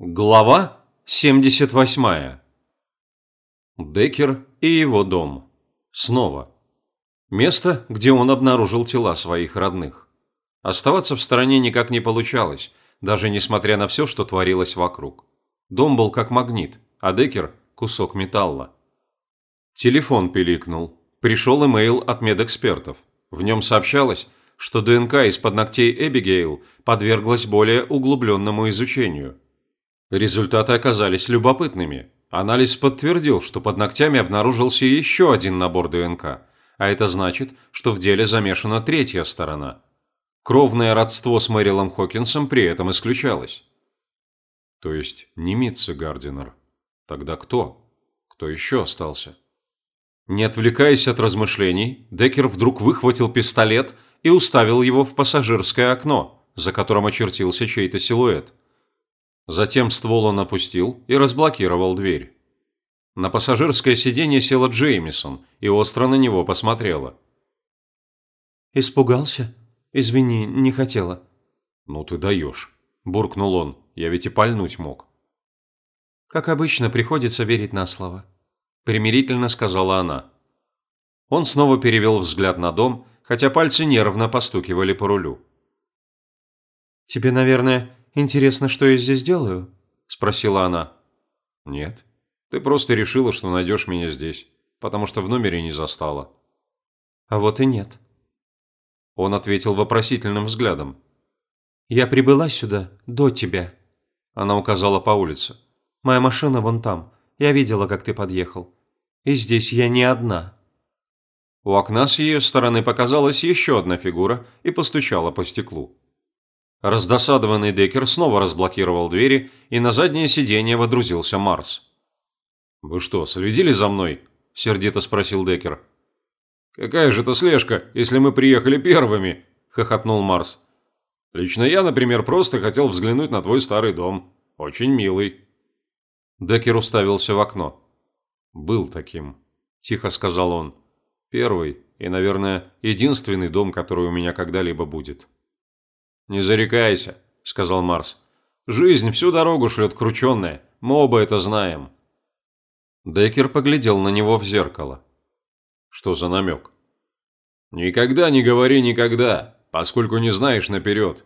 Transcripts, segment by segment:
Глава 78. Деккер и его дом. Снова. Место, где он обнаружил тела своих родных. Оставаться в стороне никак не получалось, даже несмотря на все, что творилось вокруг. Дом был как магнит, а Деккер – кусок металла. Телефон пиликнул. Пришел имейл от медэкспертов. В нем сообщалось, что ДНК из-под ногтей Эбигейл подверглась более углубленному изучению – Результаты оказались любопытными. Анализ подтвердил, что под ногтями обнаружился еще один набор ДНК, а это значит, что в деле замешана третья сторона. Кровное родство с Мэрилом Хокинсом при этом исключалось. То есть не Митца Гардинер. Тогда кто? Кто еще остался? Не отвлекаясь от размышлений, Деккер вдруг выхватил пистолет и уставил его в пассажирское окно, за которым очертился чей-то силуэт – Затем ствол он опустил и разблокировал дверь. На пассажирское сиденье села Джеймисон и остро на него посмотрела. «Испугался? Извини, не хотела». «Ну ты даешь», – буркнул он. «Я ведь и пальнуть мог». «Как обычно, приходится верить на слово», – примирительно сказала она. Он снова перевел взгляд на дом, хотя пальцы нервно постукивали по рулю. «Тебе, наверное, «Интересно, что я здесь делаю?» – спросила она. «Нет. Ты просто решила, что найдешь меня здесь, потому что в номере не застала». «А вот и нет». Он ответил вопросительным взглядом. «Я прибыла сюда до тебя». Она указала по улице. «Моя машина вон там. Я видела, как ты подъехал. И здесь я не одна». У окна с ее стороны показалась еще одна фигура и постучала по стеклу. Раздосадованный Деккер снова разблокировал двери, и на заднее сиденье водрузился Марс. «Вы что, следили за мной?» – сердито спросил Деккер. «Какая же это слежка, если мы приехали первыми?» – хохотнул Марс. «Лично я, например, просто хотел взглянуть на твой старый дом. Очень милый». Деккер уставился в окно. «Был таким», – тихо сказал он. «Первый и, наверное, единственный дом, который у меня когда-либо будет». «Не зарекайся», – сказал Марс. «Жизнь всю дорогу шлет крученная, мы оба это знаем». Деккер поглядел на него в зеркало. Что за намек? «Никогда не говори никогда, поскольку не знаешь наперед.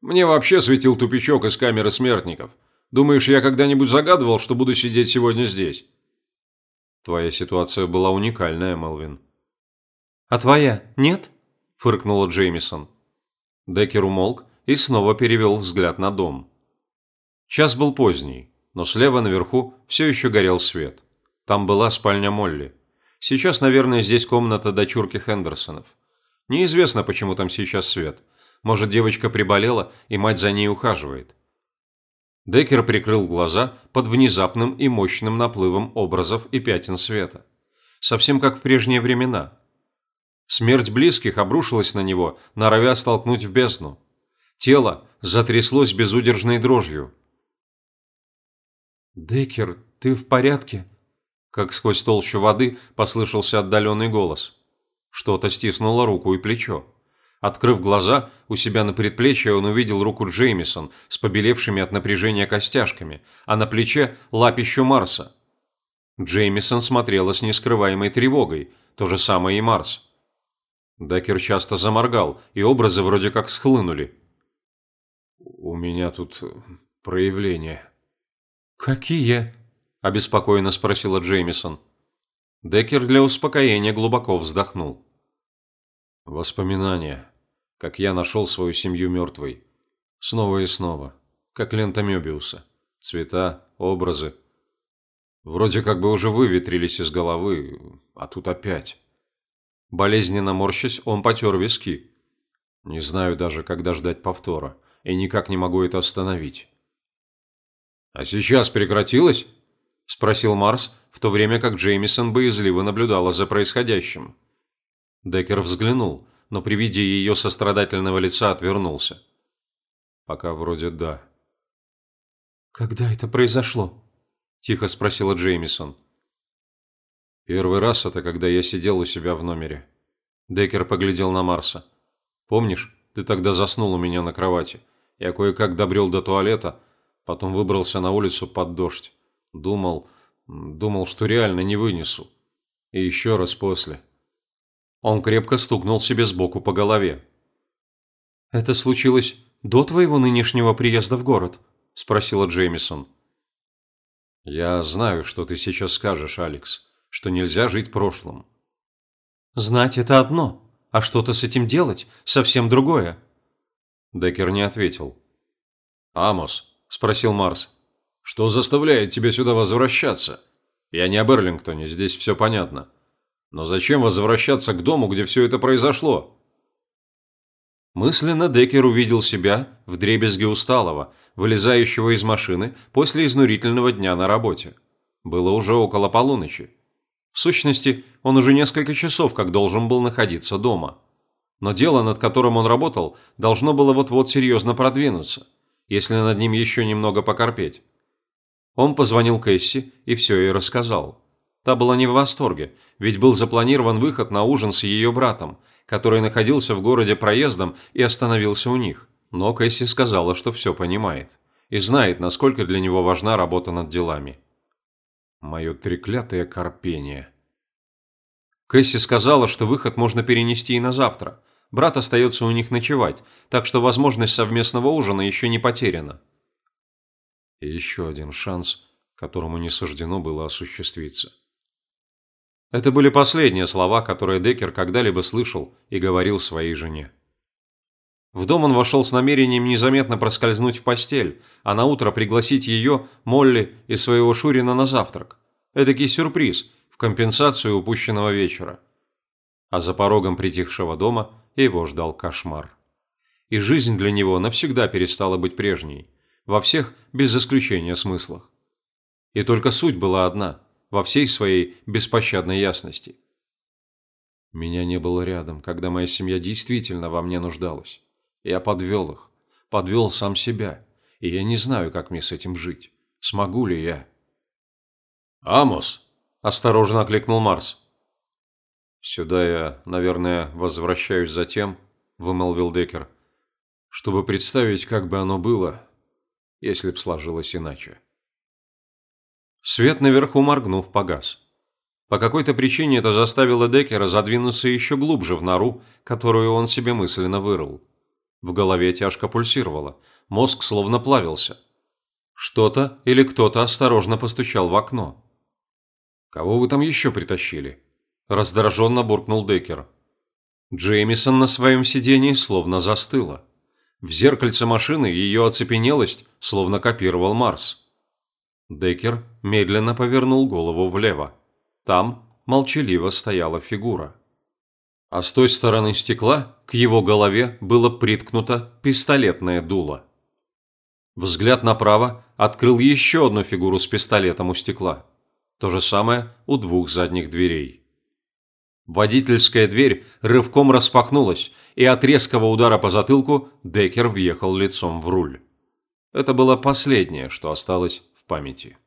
Мне вообще светил тупичок из камеры смертников. Думаешь, я когда-нибудь загадывал, что буду сидеть сегодня здесь?» «Твоя ситуация была уникальная, Мелвин». «А твоя нет?» – фыркнула Джеймисон. Деккер умолк и снова перевел взгляд на дом. Час был поздний, но слева наверху все еще горел свет. Там была спальня Молли. Сейчас, наверное, здесь комната дочурки Хендерсонов. Неизвестно, почему там сейчас свет. Может, девочка приболела, и мать за ней ухаживает. Деккер прикрыл глаза под внезапным и мощным наплывом образов и пятен света. Совсем как в прежние времена – Смерть близких обрушилась на него, норовя столкнуть в бездну. Тело затряслось безудержной дрожью. «Деккер, ты в порядке?» Как сквозь толщу воды послышался отдаленный голос. Что-то стиснуло руку и плечо. Открыв глаза, у себя на предплечье он увидел руку Джеймисон с побелевшими от напряжения костяшками, а на плече лапищу Марса. Джеймисон смотрела с нескрываемой тревогой, то же самое и Марс. Дакер часто заморгал, и образы вроде как схлынули. «У меня тут проявления». «Какие?» – обеспокоенно спросила Джеймисон. Деккер для успокоения глубоко вздохнул. «Воспоминания. Как я нашел свою семью мертвой. Снова и снова. Как лента Мёбиуса. Цвета, образы. Вроде как бы уже выветрились из головы, а тут опять». Болезненно морщась, он потер виски. Не знаю даже, когда ждать повтора, и никак не могу это остановить. «А сейчас прекратилось?» – спросил Марс, в то время как Джеймисон боязливо наблюдала за происходящим. Деккер взглянул, но при виде ее сострадательного лица отвернулся. «Пока вроде да». «Когда это произошло?» – тихо спросила Джеймисон. Первый раз это когда я сидел у себя в номере. Деккер поглядел на Марса. Помнишь, ты тогда заснул у меня на кровати. Я кое-как добрел до туалета, Потом выбрался на улицу под дождь. Думал, думал, что реально не вынесу. И еще раз после. Он крепко стукнул себе сбоку по голове. «Это случилось до твоего нынешнего приезда в город?» – спросила Джеймисон. «Я знаю, что ты сейчас скажешь, Алекс, что нельзя жить прошлым». «Знать – это одно, а что-то с этим делать – совсем другое». Деккер не ответил. «Амос», – спросил Марс, – «что заставляет тебя сюда возвращаться? Я не о Берлингтоне, здесь все понятно. Но зачем возвращаться к дому, где все это произошло?» Мысленно Деккер увидел себя в дребезге усталого, вылезающего из машины после изнурительного дня на работе. Было уже около полуночи. В сущности, он уже несколько часов как должен был находиться дома. Но дело, над которым он работал, должно было вот-вот серьезно продвинуться, если над ним еще немного покорпеть. Он позвонил Кэсси и все ей рассказал. Та была не в восторге, ведь был запланирован выход на ужин с ее братом – который находился в городе проездом и остановился у них. Но Кэсси сказала, что все понимает и знает, насколько для него важна работа над делами. Мое треклятое корпение. Кэсси сказала, что выход можно перенести и на завтра. Брат остается у них ночевать, так что возможность совместного ужина еще не потеряна. И еще один шанс, которому не суждено было осуществиться. Это были последние слова, которые Деккер когда-либо слышал и говорил своей жене. В дом он вошел с намерением незаметно проскользнуть в постель, а на утро пригласить ее, Молли и своего Шурина на завтрак. Эдакий сюрприз в компенсацию упущенного вечера. А за порогом притихшего дома его ждал кошмар. И жизнь для него навсегда перестала быть прежней, во всех, без исключения, смыслах. И только суть была одна – во всей своей беспощадной ясности. Меня не было рядом, когда моя семья действительно во мне нуждалась. Я подвел их, подвел сам себя, и я не знаю, как мне с этим жить. Смогу ли я? «Амос!» – осторожно окликнул Марс. «Сюда я, наверное, возвращаюсь за тем», – вымолвил Деккер, – «чтобы представить, как бы оно было, если б сложилось иначе». Свет наверху моргнув погас. По какой-то причине это заставило Деккера задвинуться еще глубже в нору, которую он себе мысленно вырыл. В голове тяжко пульсировало, мозг словно плавился. Что-то или кто-то осторожно постучал в окно. «Кого вы там еще притащили?» – раздраженно буркнул Деккер. Джеймисон на своем сидении словно застыла. В зеркальце машины ее оцепенелость словно копировал Марс. Деккер медленно повернул голову влево. Там молчаливо стояла фигура. А с той стороны стекла к его голове было приткнуто пистолетное дуло. Взгляд направо открыл еще одну фигуру с пистолетом у стекла. То же самое у двух задних дверей. Водительская дверь рывком распахнулась, и от резкого удара по затылку Деккер въехал лицом в руль. Это было последнее, что осталось памяти.